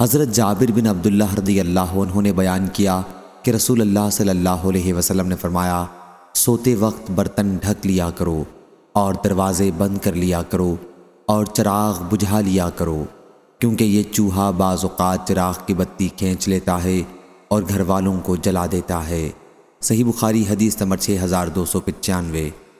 حضرت جابر بن عبداللہ رضی اللہ عنہ نے بیان کیا کہ رسول اللہ صلی اللہ علیہ وسلم نے فرمایا، سوتے وقت برتن ڈھک لیا کرو اور دروازے بند کر لیا کرو اور چراغ بجھا لیا کرو، کیونکہ یہ چوہا بعض اوقات چراغ کی بتی کھینچ لیتا ہے اور گھر والوں کو جلا دیتا ہے۔ صحیح بخاری حدیث نمبر 6295